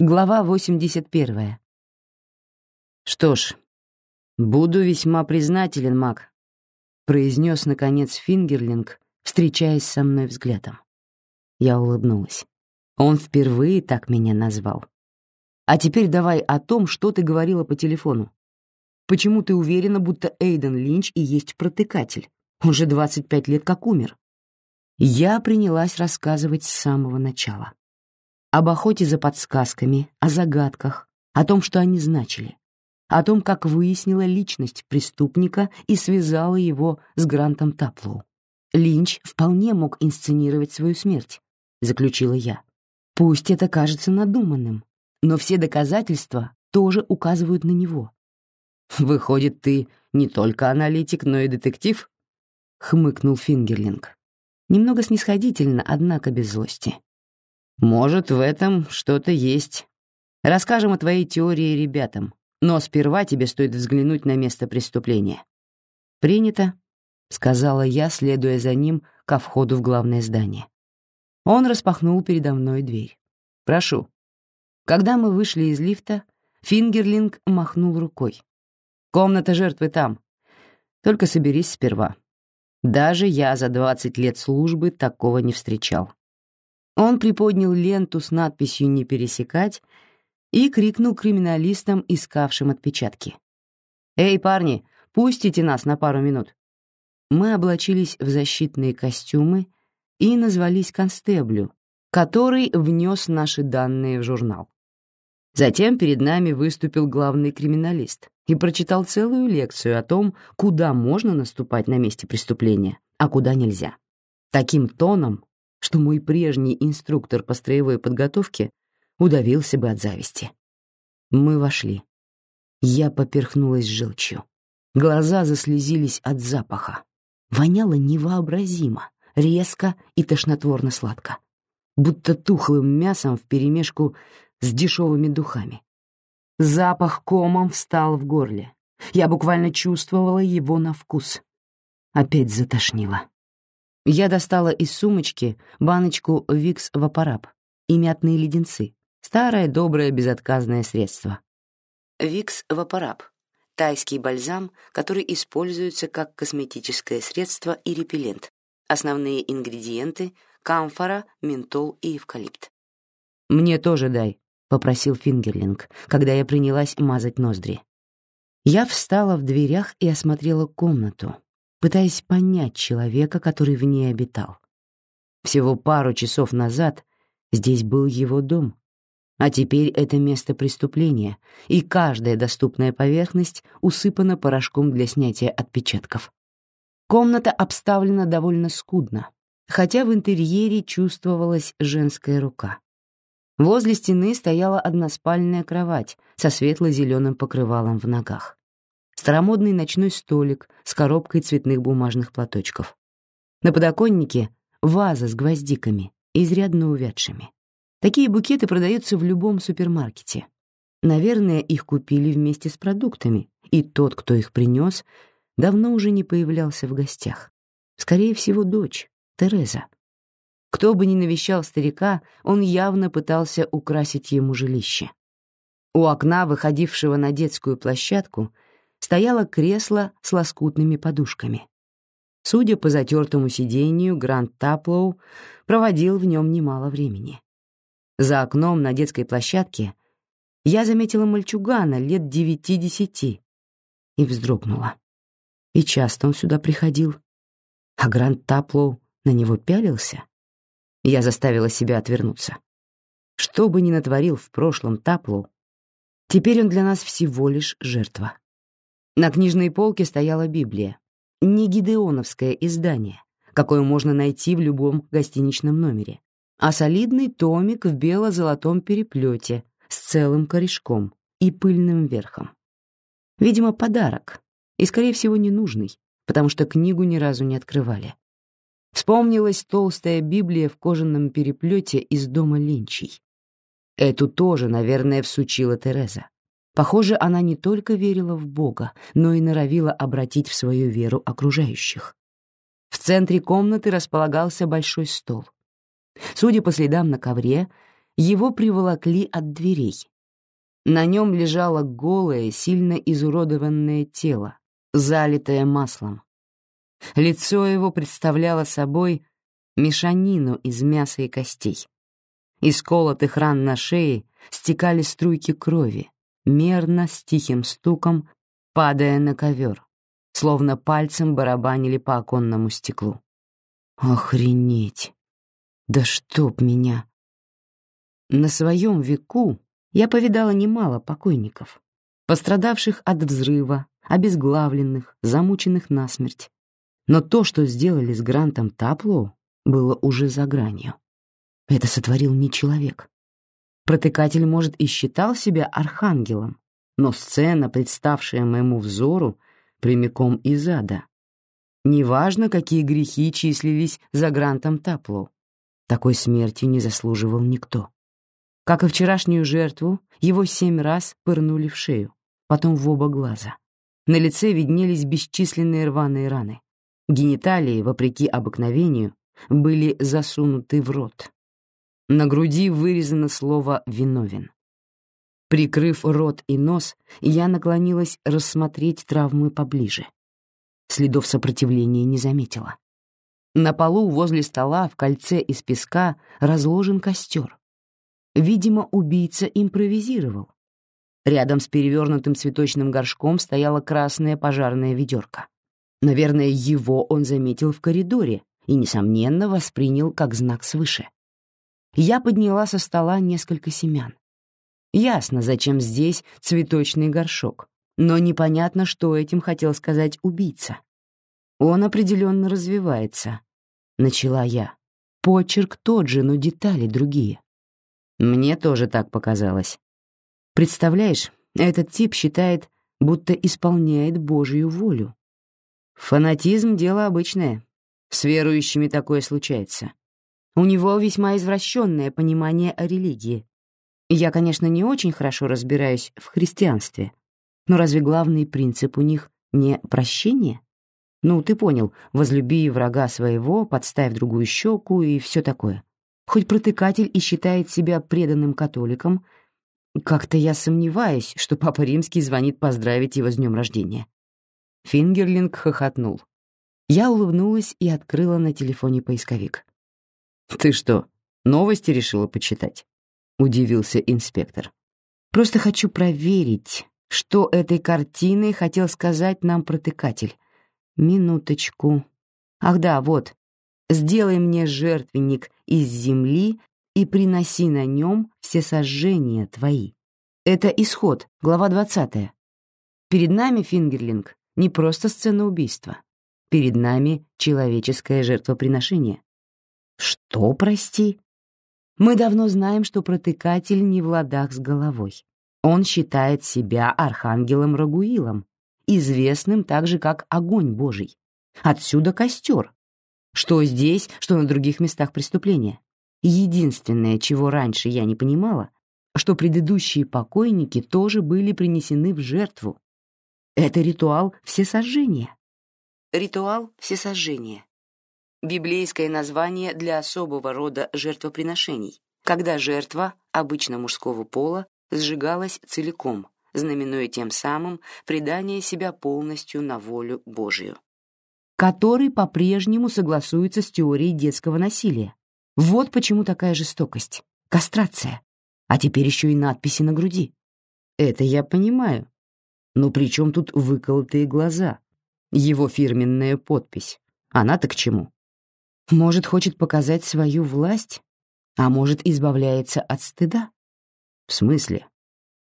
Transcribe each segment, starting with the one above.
Глава 81. «Что ж, буду весьма признателен, Мак», — произнес, наконец, Фингерлинг, встречаясь со мной взглядом. Я улыбнулась. Он впервые так меня назвал. «А теперь давай о том, что ты говорила по телефону. Почему ты уверена, будто Эйден Линч и есть протыкатель? Он же 25 лет как умер». Я принялась рассказывать с самого начала об охоте за подсказками, о загадках, о том, что они значили, о том, как выяснила личность преступника и связала его с Грантом Таплоу. Линч вполне мог инсценировать свою смерть, заключила я. Пусть это кажется надуманным, но все доказательства тоже указывают на него. Выходит, ты не только аналитик, но и детектив? хмыкнул Фингерлинг. Немного снисходительно, однако без злости. Может, в этом что-то есть. Расскажем о твоей теории ребятам, но сперва тебе стоит взглянуть на место преступления. Принято, сказала я, следуя за ним ко входу в главное здание. Он распахнул передо мной дверь. Прошу. Когда мы вышли из лифта, Фингерлинг махнул рукой. Комната жертвы там. Только соберись сперва. Даже я за двадцать лет службы такого не встречал. Он приподнял ленту с надписью «Не пересекать» и крикнул криминалистам, искавшим отпечатки. «Эй, парни, пустите нас на пару минут». Мы облачились в защитные костюмы и назвались констеблю, который внес наши данные в журнал. Затем перед нами выступил главный криминалист и прочитал целую лекцию о том, куда можно наступать на месте преступления, а куда нельзя. Таким тоном, что мой прежний инструктор по строевой подготовке удавился бы от зависти. Мы вошли. Я поперхнулась желчью. Глаза заслезились от запаха. Воняло невообразимо, резко и тошнотворно-сладко. Будто тухлым мясом вперемешку с дешевыми духами. Запах комом встал в горле. Я буквально чувствовала его на вкус. Опять затошнило. Я достала из сумочки баночку Викс Вапораб и мятные леденцы. Старое доброе безотказное средство. Викс Вапораб — тайский бальзам, который используется как косметическое средство и репеллент. Основные ингредиенты — камфора, ментол и эвкалипт. «Мне тоже дай», — попросил Фингерлинг, когда я принялась мазать ноздри. Я встала в дверях и осмотрела комнату, пытаясь понять человека, который в ней обитал. Всего пару часов назад здесь был его дом, а теперь это место преступления, и каждая доступная поверхность усыпана порошком для снятия отпечатков. Комната обставлена довольно скудно, хотя в интерьере чувствовалась женская рука. Возле стены стояла односпальная кровать со светло-зеленым покрывалом в ногах старомодный ночной столик с коробкой цветных бумажных платочков. На подоконнике ваза с гвоздиками, изрядно увядшими. Такие букеты продаются в любом супермаркете. Наверное, их купили вместе с продуктами, и тот, кто их принес, давно уже не появлялся в гостях. Скорее всего, дочь, Тереза. Кто бы ни навещал старика, он явно пытался украсить ему жилище. У окна, выходившего на детскую площадку, стояло кресло с лоскутными подушками. Судя по затертому сиденью, Грант Таплоу проводил в нем немало времени. За окном на детской площадке я заметила мальчугана лет девяти-десяти и вздрогнула. И часто он сюда приходил. А Грант Таплоу на него пялился. Я заставила себя отвернуться. Что бы ни натворил в прошлом Таплоу, теперь он для нас всего лишь жертва. На книжной полке стояла Библия. Не гидеоновское издание, какое можно найти в любом гостиничном номере, а солидный томик в бело-золотом переплете с целым корешком и пыльным верхом. Видимо, подарок, и, скорее всего, ненужный, потому что книгу ни разу не открывали. Вспомнилась толстая Библия в кожаном переплете из дома Ленчей. Эту тоже, наверное, всучила Тереза. Похоже, она не только верила в Бога, но и норовила обратить в свою веру окружающих. В центре комнаты располагался большой стол. Судя по следам на ковре, его приволокли от дверей. На нем лежало голое, сильно изуродованное тело, залитое маслом. Лицо его представляло собой мешанину из мяса и костей. Из колотых ран на шее стекали струйки крови, мерно, с тихим стуком, падая на ковер, словно пальцем барабанили по оконному стеклу. Охренеть! Да чтоб меня! На своем веку я повидала немало покойников, пострадавших от взрыва, обезглавленных, замученных насмерть. Но то, что сделали с Грантом Таплоу, было уже за гранью. Это сотворил не человек. Протыкатель, может, и считал себя архангелом, но сцена, представшая моему взору, прямиком из ада. Неважно, какие грехи числились за Грантом Таплоу. Такой смерти не заслуживал никто. Как и вчерашнюю жертву, его семь раз пырнули в шею, потом в оба глаза. На лице виднелись бесчисленные рваные раны. Гениталии, вопреки обыкновению, были засунуты в рот. На груди вырезано слово «виновен». Прикрыв рот и нос, я наклонилась рассмотреть травмы поближе. Следов сопротивления не заметила. На полу возле стола в кольце из песка разложен костер. Видимо, убийца импровизировал. Рядом с перевернутым цветочным горшком стояла красная пожарная ведерко. Наверное, его он заметил в коридоре и, несомненно, воспринял как знак свыше. Я подняла со стола несколько семян. Ясно, зачем здесь цветочный горшок, но непонятно, что этим хотел сказать убийца. Он определенно развивается, — начала я. Почерк тот же, но детали другие. Мне тоже так показалось. Представляешь, этот тип считает, будто исполняет Божью волю. Фанатизм — дело обычное. С верующими такое случается. У него весьма извращенное понимание о религии. Я, конечно, не очень хорошо разбираюсь в христианстве, но разве главный принцип у них не прощение? Ну, ты понял, возлюби врага своего, подставь другую щеку и все такое. Хоть протыкатель и считает себя преданным католиком, как-то я сомневаюсь, что Папа Римский звонит поздравить его с днем рождения. Фингерлинг хохотнул. Я улыбнулась и открыла на телефоне поисковик. «Ты что, новости решила почитать?» — удивился инспектор. «Просто хочу проверить, что этой картиной хотел сказать нам протыкатель. Минуточку. Ах да, вот. Сделай мне жертвенник из земли и приноси на нем все сожжения твои. Это исход, глава 20. Перед нами, Фингерлинг, не просто сцена убийства. Перед нами человеческое жертвоприношение. Что, прости? Мы давно знаем, что протыкатель не в ладах с головой. Он считает себя архангелом Рагуилом, известным также как огонь Божий. Отсюда костер. Что здесь, что на других местах преступления. Единственное, чего раньше я не понимала, что предыдущие покойники тоже были принесены в жертву. Это ритуал всесожжения. Ритуал всесожжения. Библейское название для особого рода жертвоприношений, когда жертва, обычно мужского пола, сжигалась целиком, знаменуя тем самым предание себя полностью на волю Божию. Который по-прежнему согласуется с теорией детского насилия. Вот почему такая жестокость. Кастрация. А теперь еще и надписи на груди. Это я понимаю. Но при чем тут выколотые глаза? Его фирменная подпись. Она-то к чему? Может, хочет показать свою власть, а может, избавляется от стыда? В смысле?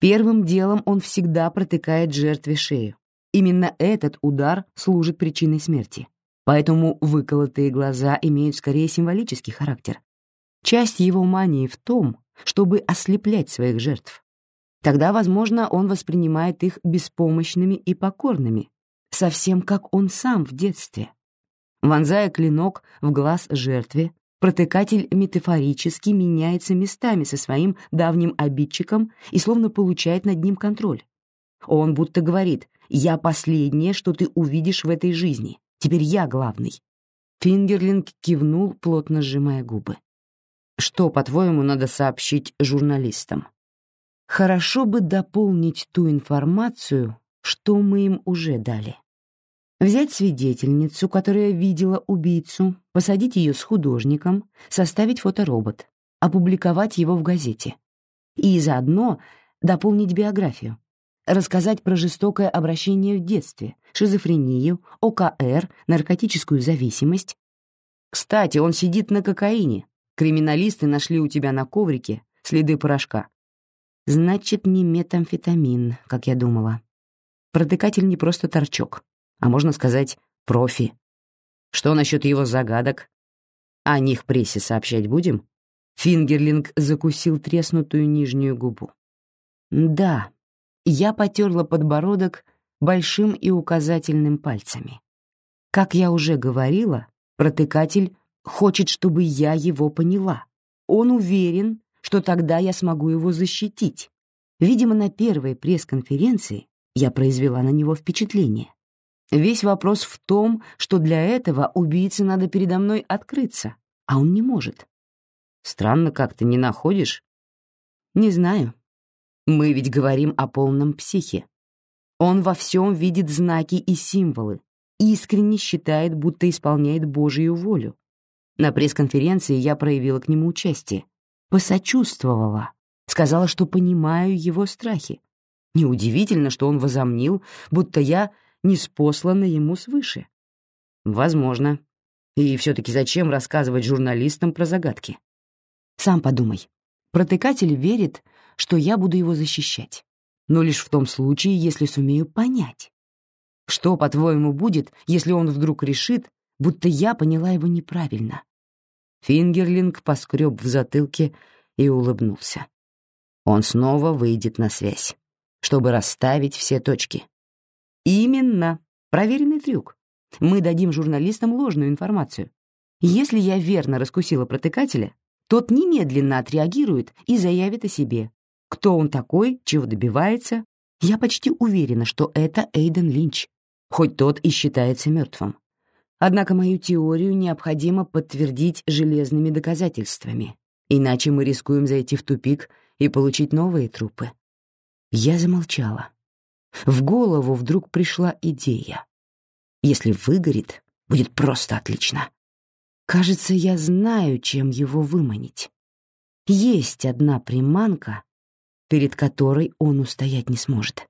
Первым делом он всегда протыкает жертве шею. Именно этот удар служит причиной смерти. Поэтому выколотые глаза имеют скорее символический характер. Часть его мании в том, чтобы ослеплять своих жертв. Тогда, возможно, он воспринимает их беспомощными и покорными, совсем как он сам в детстве. Вонзая клинок в глаз жертве, протыкатель метафорически меняется местами со своим давним обидчиком и словно получает над ним контроль. Он будто говорит «Я последнее, что ты увидишь в этой жизни. Теперь я главный». Фингерлинг кивнул, плотно сжимая губы. Что, по-твоему, надо сообщить журналистам? Хорошо бы дополнить ту информацию, что мы им уже дали. Взять свидетельницу, которая видела убийцу, посадить ее с художником, составить фоторобот, опубликовать его в газете. И заодно дополнить биографию, рассказать про жестокое обращение в детстве, шизофрению, ОКР, наркотическую зависимость. Кстати, он сидит на кокаине. Криминалисты нашли у тебя на коврике следы порошка. Значит, не метамфетамин, как я думала. Протыкатель не просто торчок а можно сказать, профи. Что насчет его загадок? О них прессе сообщать будем? Фингерлинг закусил треснутую нижнюю губу. Да, я потерла подбородок большим и указательным пальцами. Как я уже говорила, протыкатель хочет, чтобы я его поняла. Он уверен, что тогда я смогу его защитить. Видимо, на первой пресс-конференции я произвела на него впечатление. Весь вопрос в том, что для этого убийце надо передо мной открыться, а он не может. Странно как ты не находишь? Не знаю. Мы ведь говорим о полном психе. Он во всем видит знаки и символы, искренне считает, будто исполняет Божью волю. На пресс-конференции я проявила к нему участие, посочувствовала, сказала, что понимаю его страхи. Неудивительно, что он возомнил, будто я не спослано ему свыше. Возможно. И все-таки зачем рассказывать журналистам про загадки? Сам подумай. Протыкатель верит, что я буду его защищать. Но лишь в том случае, если сумею понять. Что, по-твоему, будет, если он вдруг решит, будто я поняла его неправильно? Фингерлинг поскреб в затылке и улыбнулся. Он снова выйдет на связь, чтобы расставить все точки. Именно. Проверенный трюк. Мы дадим журналистам ложную информацию. Если я верно раскусила протыкателя, тот немедленно отреагирует и заявит о себе. Кто он такой, чего добивается? Я почти уверена, что это Эйден Линч, хоть тот и считается мертвым. Однако мою теорию необходимо подтвердить железными доказательствами, иначе мы рискуем зайти в тупик и получить новые трупы. Я замолчала. В голову вдруг пришла идея. Если выгорит, будет просто отлично. Кажется, я знаю, чем его выманить. Есть одна приманка, перед которой он устоять не сможет.